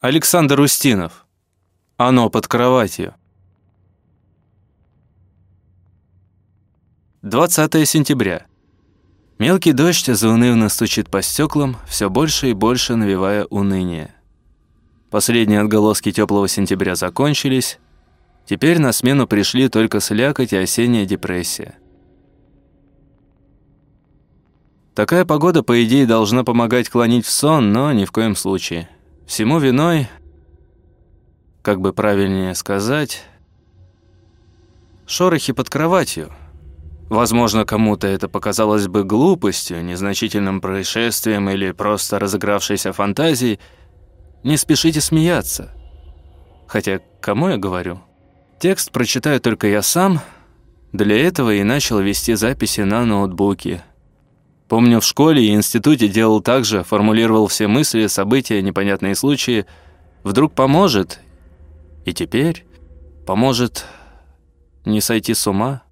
Александр Устинов. Оно под кроватью. 20 сентября. Мелкий дождь заунывно стучит по стеклам, все больше и больше навевая уныние. Последние отголоски теплого сентября закончились. Теперь на смену пришли только слякоть и осенняя депрессия. Такая погода, по идее, должна помогать клонить в сон, но ни в коем случае. Всему виной, как бы правильнее сказать, шорохи под кроватью. Возможно, кому-то это показалось бы глупостью, незначительным происшествием или просто разыгравшейся фантазией. Не спешите смеяться. Хотя, кому я говорю? Текст прочитаю только я сам. Для этого и начал вести записи на ноутбуке – Помню, в школе и институте делал так же, формулировал все мысли, события, непонятные случаи. Вдруг поможет. И теперь поможет не сойти с ума.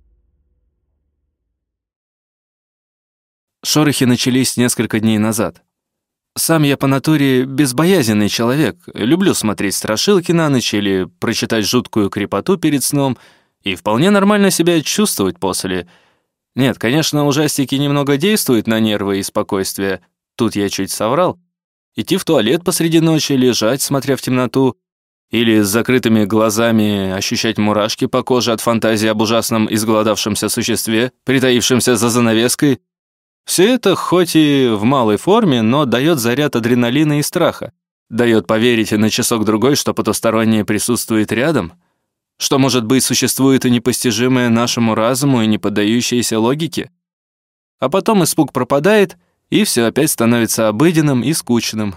Шорохи начались несколько дней назад. Сам я по натуре безбоязненный человек. Люблю смотреть страшилки на ночь или прочитать жуткую крепоту перед сном и вполне нормально себя чувствовать после – нет, конечно, ужастики немного действуют на нервы и спокойствие. Тут я чуть соврал. Идти в туалет посреди ночи, лежать, смотря в темноту, или с закрытыми глазами ощущать мурашки по коже от фантазии об ужасном изголодавшемся существе, притаившемся за занавеской. Все это хоть и в малой форме, но дает заряд адреналина и страха. Дает поверить на часок-другой, что потустороннее присутствует рядом — что, может быть, существует и непостижимое нашему разуму, и не поддающееся логике? А потом испуг пропадает, и все опять становится обыденным и скучным.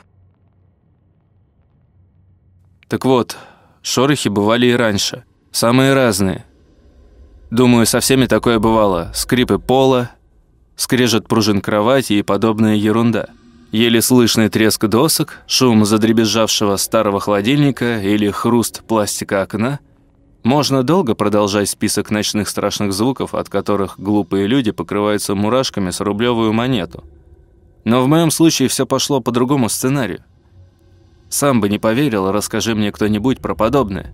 Так вот, шорохи бывали и раньше. Самые разные. Думаю, со всеми такое бывало. Скрипы пола, скрежет пружин кровати и подобная ерунда. Еле слышный треск досок, шум задребезжавшего старого холодильника или хруст пластика окна – можно долго продолжать список ночных страшных звуков, от которых глупые люди покрываются мурашками с рублевую монету. Но в моем случае все пошло по другому сценарию. Сам бы не поверил, расскажи мне кто-нибудь про подобное.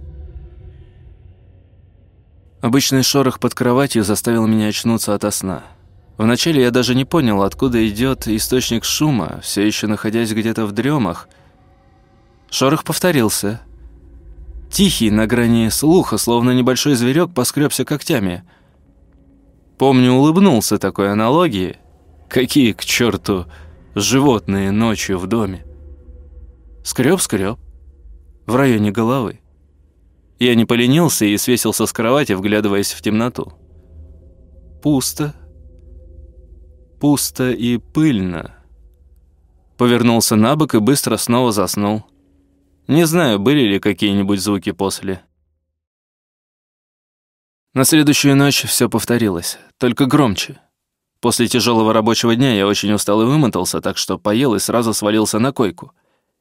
Обычный шорох под кроватью заставил меня очнуться ото сна. Вначале я даже не понял, откуда идет источник шума, все еще находясь где-то в дремах. Шорох повторился – Тихий, на грани слуха, словно небольшой зверек поскребся когтями. Помню, улыбнулся такой аналогии. Какие, к черту, животные ночью в доме. Скреб-скреб. В районе головы. Я не поленился и свесился с кровати, вглядываясь в темноту. Пусто. Пусто и пыльно. Повернулся на бок и быстро снова заснул. Не знаю, были ли какие-нибудь звуки после. На следующую ночь все повторилось, только громче. После тяжелого рабочего дня я очень устал и вымотался, так что поел и сразу свалился на койку.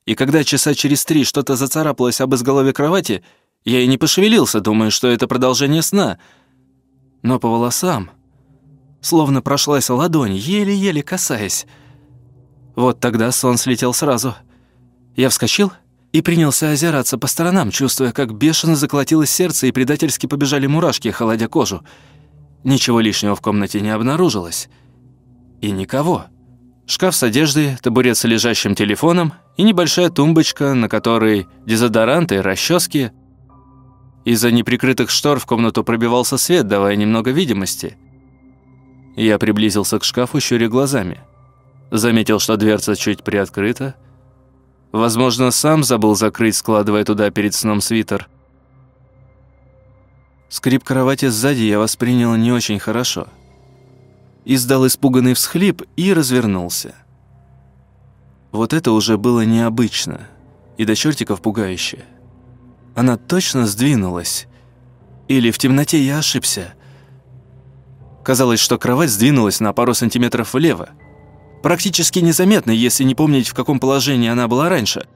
И когда часа через три что-то зацарапалось об изголовье кровати, я и не пошевелился, думая, что это продолжение сна. Но по волосам, словно прошлась ладонь, еле-еле касаясь. Вот тогда сон слетел сразу. Я вскочил — и принялся озираться по сторонам, чувствуя, как бешено заколотилось сердце и предательски побежали мурашки, холодя кожу. Ничего лишнего в комнате не обнаружилось. И никого. Шкаф с одеждой, табурет с лежащим телефоном и небольшая тумбочка, на которой дезодоранты, расчески. Из-за неприкрытых штор в комнату пробивался свет, давая немного видимости. Я приблизился к шкафу, щуря глазами. Заметил, что дверца чуть приоткрыта, Возможно, сам забыл закрыть, складывая туда перед сном свитер. Скрип кровати сзади я воспринял не очень хорошо. Издал испуганный всхлип и развернулся. Вот это уже было необычно и до чертиков пугающе. Она точно сдвинулась. Или в темноте я ошибся. Казалось, что кровать сдвинулась на пару сантиметров влево практически незаметной, если не помнить, в каком положении она была раньше.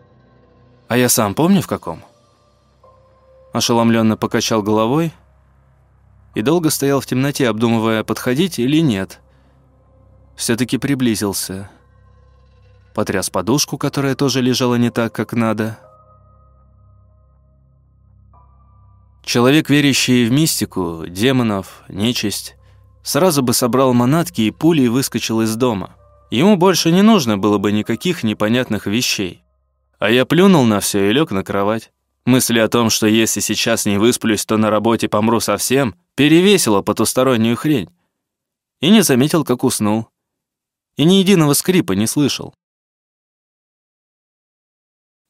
А я сам помню, в каком. Ошеломленно покачал головой и долго стоял в темноте, обдумывая, подходить или нет. Все-таки приблизился. Потряс подушку, которая тоже лежала не так, как надо. Человек, верящий в мистику, демонов, нечисть, сразу бы собрал манатки и пулей выскочил из дома. Ему больше не нужно было бы никаких непонятных вещей. А я плюнул на все и лег на кровать. Мысли о том, что если сейчас не высплюсь, то на работе помру совсем, перевесила потустороннюю хрень. И не заметил, как уснул. И ни единого скрипа не слышал.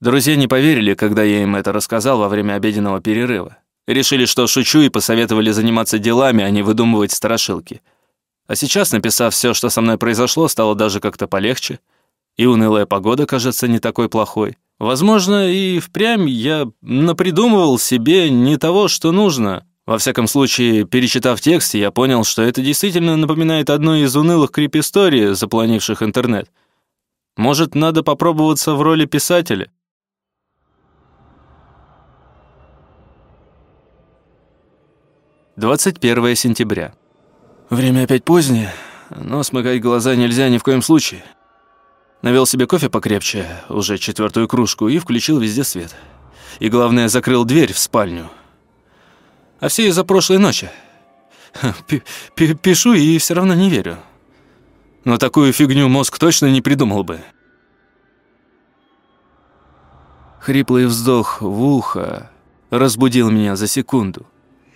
Друзья не поверили, когда я им это рассказал во время обеденного перерыва. Решили, что шучу, и посоветовали заниматься делами, а не выдумывать страшилки. А сейчас, написав все, что со мной произошло, стало даже как-то полегче. И унылая погода кажется не такой плохой. Возможно, и впрямь я напридумывал себе не того, что нужно. Во всяком случае, перечитав текст, я понял, что это действительно напоминает одну из унылых крип-историй, запланивших интернет. Может, надо попробоваться в роли писателя? Двадцать первое сентября. Время опять позднее, но смыкать глаза нельзя ни в коем случае. Навел себе кофе покрепче, уже четвертую кружку, и включил везде свет. И главное, закрыл дверь в спальню. А все из-за прошлой ночи. П -п Пишу и все равно не верю. Но такую фигню мозг точно не придумал бы. Хриплый вздох в ухо разбудил меня за секунду.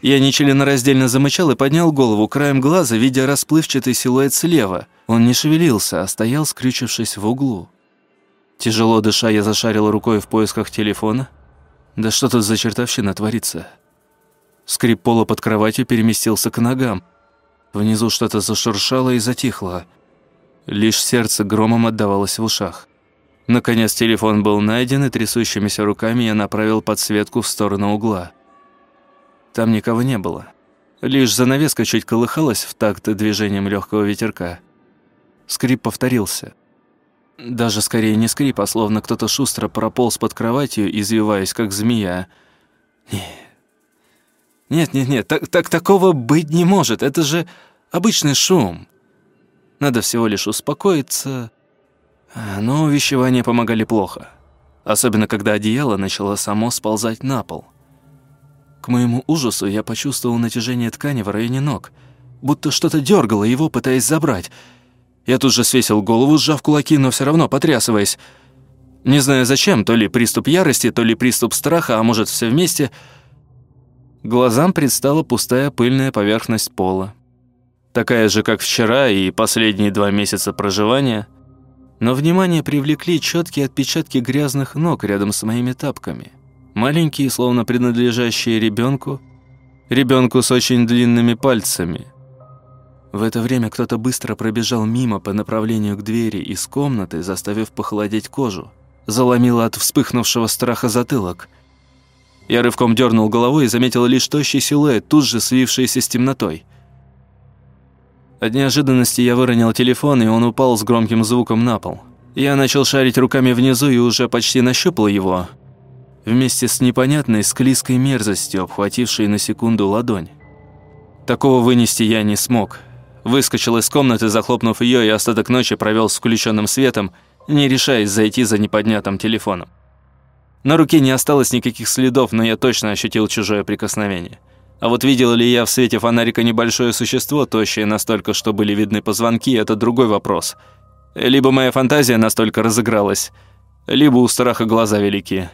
Я нечленораздельно замычал и поднял голову краем глаза, видя расплывчатый силуэт слева. Он не шевелился, а стоял, скрючившись в углу. Тяжело дыша, я зашарил рукой в поисках телефона. Да что тут за чертовщина творится? Скрип пола под кроватью переместился к ногам. Внизу что-то зашуршало и затихло. Лишь сердце громом отдавалось в ушах. Наконец телефон был найден, и трясущимися руками я направил подсветку в сторону угла. Там никого не было. Лишь занавеска чуть колыхалась в такт движением легкого ветерка. Скрип повторился. Даже скорее не скрип, а словно кто-то шустро прополз под кроватью, извиваясь, как змея. Нет, нет, нет, так, так такого быть не может. Это же обычный шум. Надо всего лишь успокоиться. Но увещевания помогали плохо. Особенно, когда одеяло начало само сползать на пол. К моему ужасу я почувствовал натяжение ткани в районе ног, будто что-то дергало его, пытаясь забрать. Я тут же свесил голову, сжав кулаки, но все равно потрясываясь. Не знаю зачем, то ли приступ ярости, то ли приступ страха, а может все вместе. Глазам предстала пустая пыльная поверхность пола. Такая же, как вчера и последние два месяца проживания. Но внимание привлекли четкие отпечатки грязных ног рядом с моими тапками. Маленькие, словно принадлежащие ребенку, ребенку с очень длинными пальцами. В это время кто-то быстро пробежал мимо по направлению к двери из комнаты, заставив похолодеть кожу. Заломило от вспыхнувшего страха затылок. Я рывком дернул головой и заметил лишь тощий силуэт, тут же слившийся с темнотой. От неожиданности я выронил телефон, и он упал с громким звуком на пол. Я начал шарить руками внизу и уже почти нащупал его – вместе с непонятной склизкой мерзостью, обхватившей на секунду ладонь. Такого вынести я не смог. Выскочил из комнаты, захлопнув ее, и остаток ночи провел с включенным светом, не решаясь зайти за неподнятым телефоном. На руке не осталось никаких следов, но я точно ощутил чужое прикосновение. А вот видел ли я в свете фонарика небольшое существо, тощее настолько, что были видны позвонки, это другой вопрос. Либо моя фантазия настолько разыгралась, либо у страха глаза велики.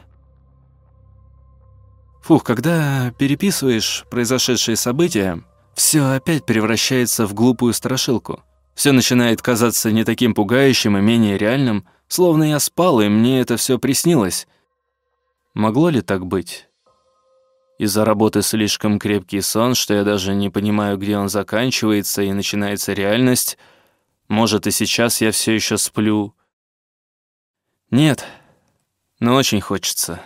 Фух, когда переписываешь произошедшие события, все опять превращается в глупую страшилку. Все начинает казаться не таким пугающим и менее реальным, словно я спал, и мне это все приснилось. Могло ли так быть? Из-за работы слишком крепкий сон, что я даже не понимаю, где он заканчивается и начинается реальность. Может, и сейчас я все еще сплю. Нет, но очень хочется.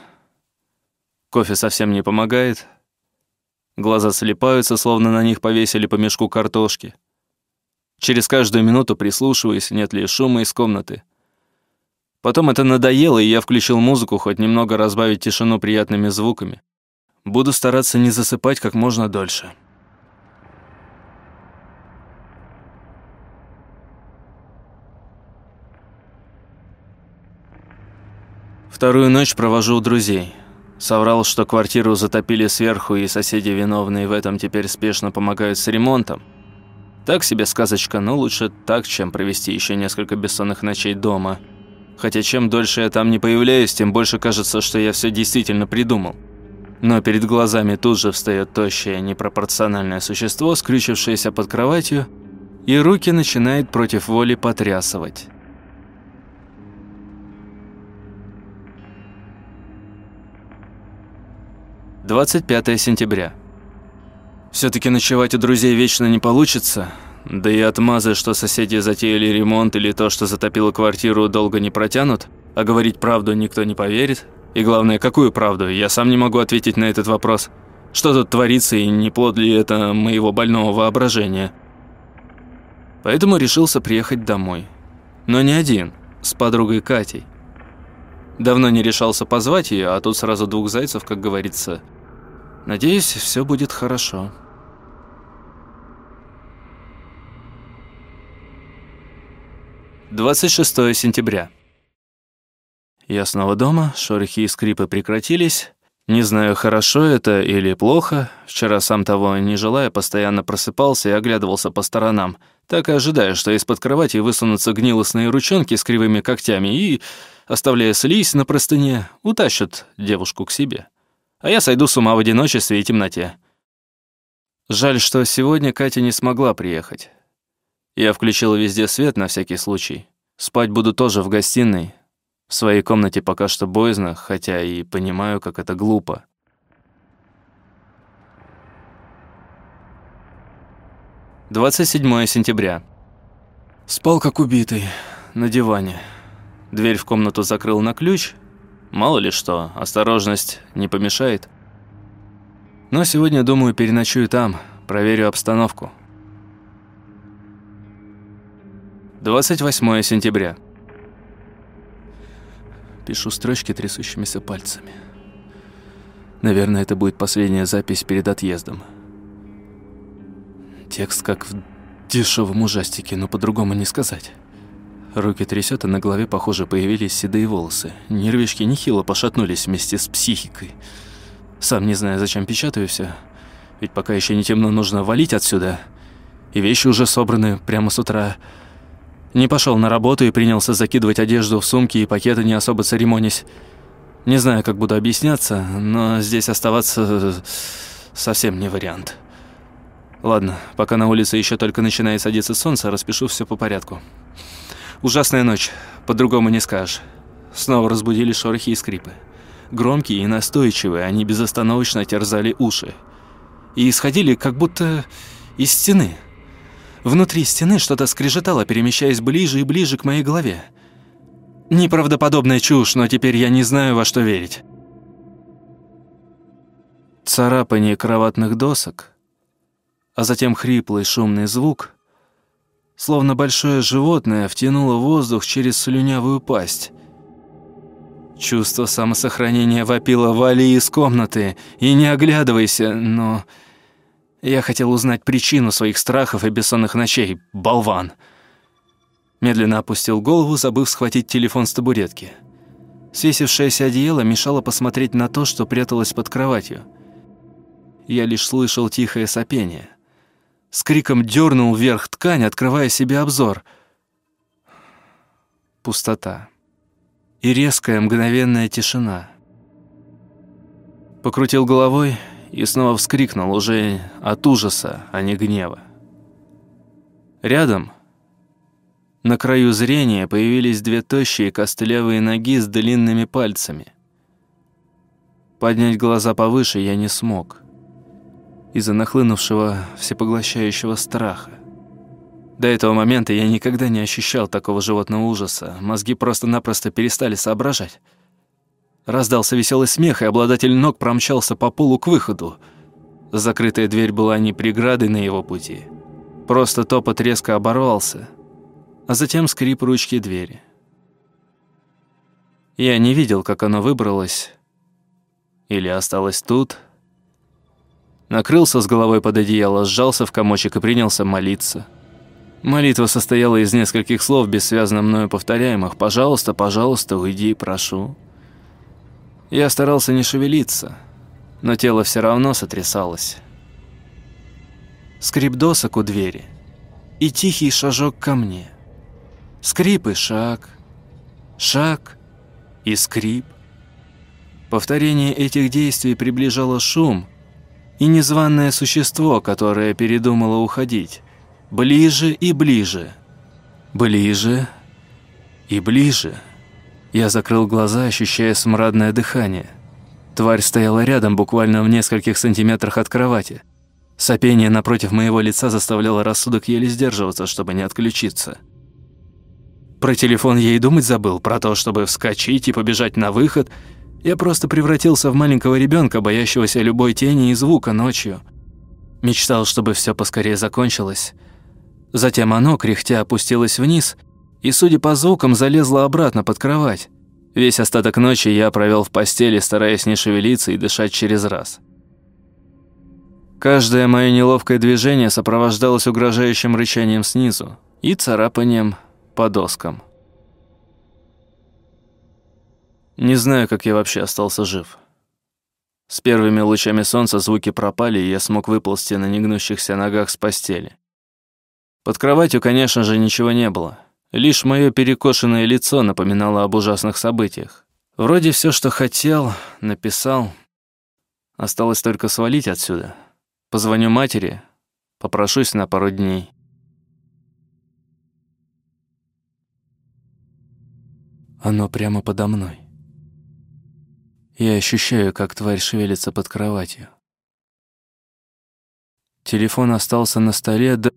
Кофе совсем не помогает. Глаза слепаются, словно на них повесили по мешку картошки. Через каждую минуту прислушиваюсь, нет ли шума из комнаты. Потом это надоело, и я включил музыку, хоть немного разбавить тишину приятными звуками. Буду стараться не засыпать как можно дольше. Вторую ночь провожу у друзей. Соврал, что квартиру затопили сверху, и соседи, виновные в этом, теперь спешно помогают с ремонтом. Так себе сказочка, но лучше так, чем провести еще несколько бессонных ночей дома. Хотя чем дольше я там не появляюсь, тем больше кажется, что я все действительно придумал. Но перед глазами тут же встает тощее, непропорциональное существо, скрючившееся под кроватью, и руки начинает против воли потрясывать. 25 сентября. Все-таки ночевать у друзей вечно не получится. Да и отмазы, что соседи затеяли ремонт или то, что затопило квартиру, долго не протянут. А говорить правду никто не поверит. И главное, какую правду? Я сам не могу ответить на этот вопрос. Что тут творится и не плод ли это моего больного воображения? Поэтому решился приехать домой. Но не один, с подругой Катей. Давно не решался позвать ее, а тут сразу двух зайцев, как говорится. Надеюсь, все будет хорошо. Двадцать шестое сентября. Я снова дома, шорохи и скрипы прекратились. Не знаю, хорошо это или плохо. Вчера, сам того не желая, постоянно просыпался и оглядывался по сторонам, так и ожидая, что из-под кровати высунутся гнилостные ручонки с кривыми когтями и, оставляя слизь на простыне, утащат девушку к себе. А я сойду с ума в одиночестве и темноте. Жаль, что сегодня Катя не смогла приехать. Я включил везде свет на всякий случай. Спать буду тоже в гостиной, в своей комнате пока что боязно, хотя и понимаю, как это глупо. Двадцать седьмое сентября. Спал как убитый, на диване. Дверь в комнату закрыл на ключ. Мало ли что, осторожность не помешает. Но сегодня, думаю, переночую там, проверю обстановку. 28 сентября. Пишу строчки трясущимися пальцами. Наверное, это будет последняя запись перед отъездом. Текст как в дешевом ужастике, но по-другому не сказать. Руки трясет, а на голове, похоже, появились седые волосы. Нервишки нехило пошатнулись вместе с психикой. Сам не знаю, зачем печатаю все. Ведь пока еще не темно, нужно валить отсюда. И вещи уже собраны прямо с утра. Не пошел на работу и принялся закидывать одежду в сумки и пакеты, не особо церемонясь. Не знаю, как буду объясняться, но здесь оставаться совсем не вариант. Ладно, пока на улице еще только начинает садиться солнце, распишу все по порядку. Ужасная ночь, по-другому не скажешь. Снова разбудили шорохи и скрипы. Громкие и настойчивые, они безостановочно терзали уши. И исходили как будто из стены. Внутри стены что-то скрежетало, перемещаясь ближе и ближе к моей голове. Неправдоподобная чушь, но теперь я не знаю, во что верить. Царапание кроватных досок, а затем хриплый шумный звук, словно большое животное втянуло воздух через слюнявую пасть. Чувство самосохранения вопило «Вали из комнаты и не оглядывайся», но... Я хотел узнать причину своих страхов и бессонных ночей, болван. Медленно опустил голову, забыв схватить телефон с табуретки. Свесившееся одеяло мешало посмотреть на то, что пряталось под кроватью. Я лишь слышал тихое сопение. С криком дернул вверх ткань, открывая себе обзор. Пустота. И резкая мгновенная тишина. Покрутил головой и снова вскрикнул уже от ужаса, а не гнева. Рядом, на краю зрения, появились две тощие костлявые ноги с длинными пальцами. Поднять глаза повыше я не смог из-за нахлынувшего всепоглощающего страха. До этого момента я никогда не ощущал такого животного ужаса. Мозги просто-напросто перестали соображать. Раздался веселый смех, и обладатель ног промчался по полу к выходу. Закрытая дверь была не преградой на его пути. Просто топот резко оборвался, а затем скрип ручки двери. Я не видел, как оно выбралось или осталось тут. Накрылся с головой под одеяло, сжался в комочек и принялся молиться. Молитва состояла из нескольких слов, бессвязно мною повторяемых «Пожалуйста, пожалуйста, уйди, прошу». Я старался не шевелиться, но тело все равно сотрясалось. Скрип досок у двери и тихий шажок ко мне. Скрип и шаг, шаг и скрип. Повторение этих действий приближало шум и незваное существо, которое передумало уходить. Ближе и ближе. Ближе и ближе. Я закрыл глаза, ощущая смрадное дыхание. Тварь стояла рядом, буквально в нескольких сантиметрах от кровати. Сопение напротив моего лица заставляло рассудок еле сдерживаться, чтобы не отключиться. Про телефон я и думать забыл, про то, чтобы вскочить и побежать на выход – я просто превратился в маленького ребенка, боящегося любой тени и звука ночью. Мечтал, чтобы все поскорее закончилось. Затем оно, кряхтя, опустилось вниз и, судя по звукам, залезло обратно под кровать. Весь остаток ночи я провел в постели, стараясь не шевелиться и дышать через раз. Каждое мое неловкое движение сопровождалось угрожающим рычанием снизу и царапанием по доскам. Не знаю, как я вообще остался жив. С первыми лучами солнца звуки пропали, и я смог выползти на негнущихся ногах с постели. Под кроватью, конечно же, ничего не было. Лишь мое перекошенное лицо напоминало об ужасных событиях. Вроде все, что хотел, написал. Осталось только свалить отсюда. Позвоню матери, попрошусь на пару дней. Оно прямо подо мной. Я ощущаю, как тварь шевелится под кроватью. Телефон остался на столе, да...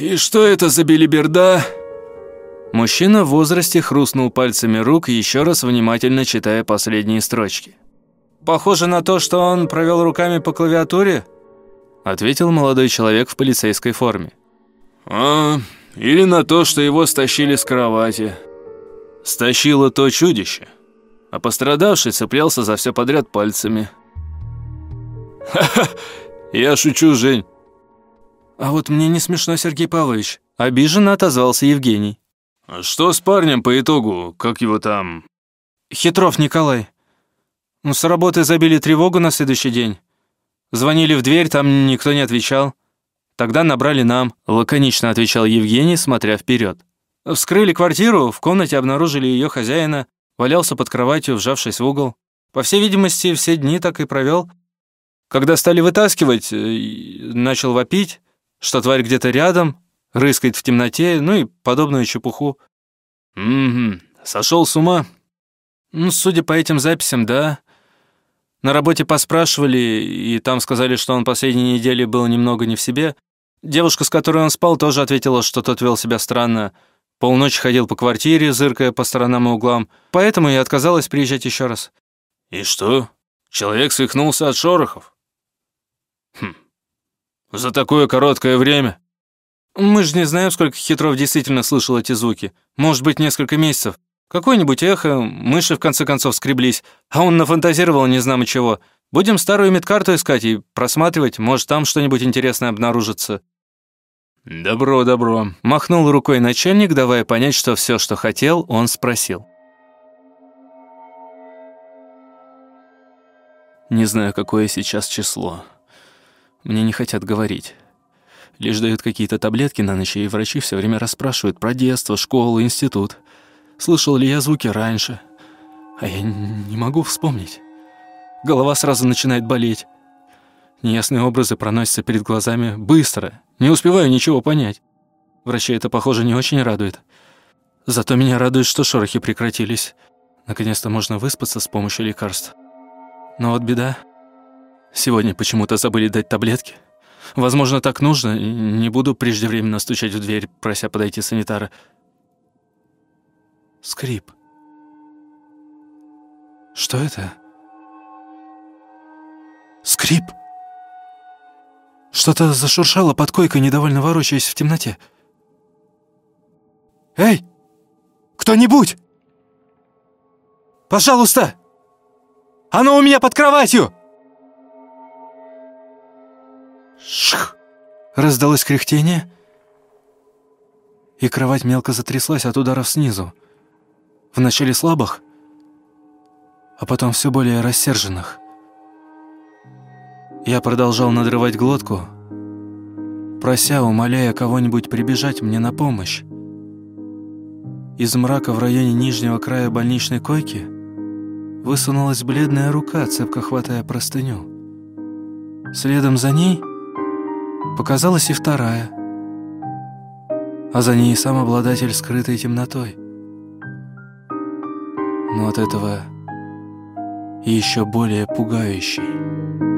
«И что это за белиберда?» Мужчина в возрасте хрустнул пальцами рук, еще раз внимательно читая последние строчки. «Похоже на то, что он провел руками по клавиатуре?» Ответил молодой человек в полицейской форме. «А, или на то, что его стащили с кровати. Стащило то чудище, а пострадавший цеплялся за все подряд пальцами». «Ха-ха, я шучу, Жень». «А вот мне не смешно, Сергей Павлович», – обиженно отозвался Евгений. «А что с парнем по итогу? Как его там?» «Хитров Николай. Ну, с работы забили тревогу на следующий день. Звонили в дверь, там никто не отвечал. Тогда набрали нам, лаконично отвечал Евгений, смотря вперед. Вскрыли квартиру, в комнате обнаружили ее хозяина, валялся под кроватью, вжавшись в угол. По всей видимости, все дни так и провел. Когда стали вытаскивать, э, начал вопить, что тварь где-то рядом, рыскает в темноте, ну и подобную чепуху. «Угу, сошел с ума?» «Ну, судя по этим записям, да. На работе поспрашивали, и там сказали, что он последние недели был немного не в себе. Девушка, с которой он спал, тоже ответила, что тот вел себя странно. Полночи ходил по квартире, зыркая по сторонам и углам. Поэтому и отказалась приезжать еще раз. «И что? Человек свихнулся от шорохов?» «Хм. За такое короткое время?» «Мы же не знаем, сколько Хитров действительно слышал эти звуки. Может быть, несколько месяцев. Какое-нибудь эхо, мыши в конце концов скреблись, а он нафантазировал не знамо чего. Будем старую медкарту искать и просматривать, может, там что-нибудь интересное обнаружится». «Добро, добро», — махнул рукой начальник, давая понять, что все, что хотел, он спросил. Не знаю, какое сейчас число. Мне не хотят говорить. Лишь дают какие-то таблетки на ночь, и врачи все время расспрашивают про детство, школу, институт. Слышал ли я звуки раньше? А я не могу вспомнить. Голова сразу начинает болеть. Неясные образы проносятся перед глазами быстро. Не успеваю ничего понять. Врачей это, похоже, не очень радует. Зато меня радует, что шорохи прекратились. Наконец-то можно выспаться с помощью лекарств. Но вот беда. Сегодня почему-то забыли дать таблетки. Возможно, так нужно. Не буду преждевременно стучать в дверь, прося подойти санитара. Скрип. Что это? Скрип. Что-то зашуршало под койкой, недовольно ворочаясь в темноте. «Эй! Кто-нибудь! Пожалуйста! Оно у меня под кроватью!» Шх! Раздалось кряхтение, и кровать мелко затряслась от ударов снизу. Вначале слабых, а потом все более рассерженных. Я продолжал надрывать глотку, прося, умоляя кого-нибудь прибежать мне на помощь. Из мрака в районе нижнего края больничной койки высунулась бледная рука, цепко хватая простыню. Следом за ней показалась и вторая, а за ней сам обладатель скрытой темнотой. Но от этого еще более пугающий.